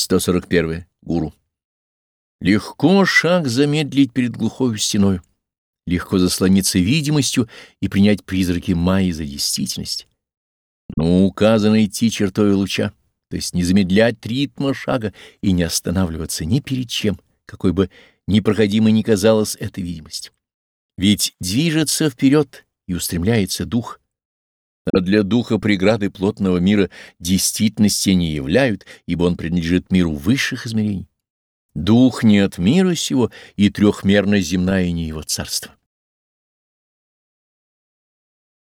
141. Гуру. Легко шаг замедлить перед глухой стеной, легко заслониться видимостью и принять призраки Майи за действительность. Но указано идти чертой луча, то есть не замедлять ритма шага и не останавливаться ни перед чем, какой бы непроходимой ни казалась эта видимость. Ведь движется вперед и устремляется дух, для духа преграды плотного мира действительности не являют, ибо он принадлежит миру высших измерений. Дух не от мира сего, и трехмерно земная не его царство.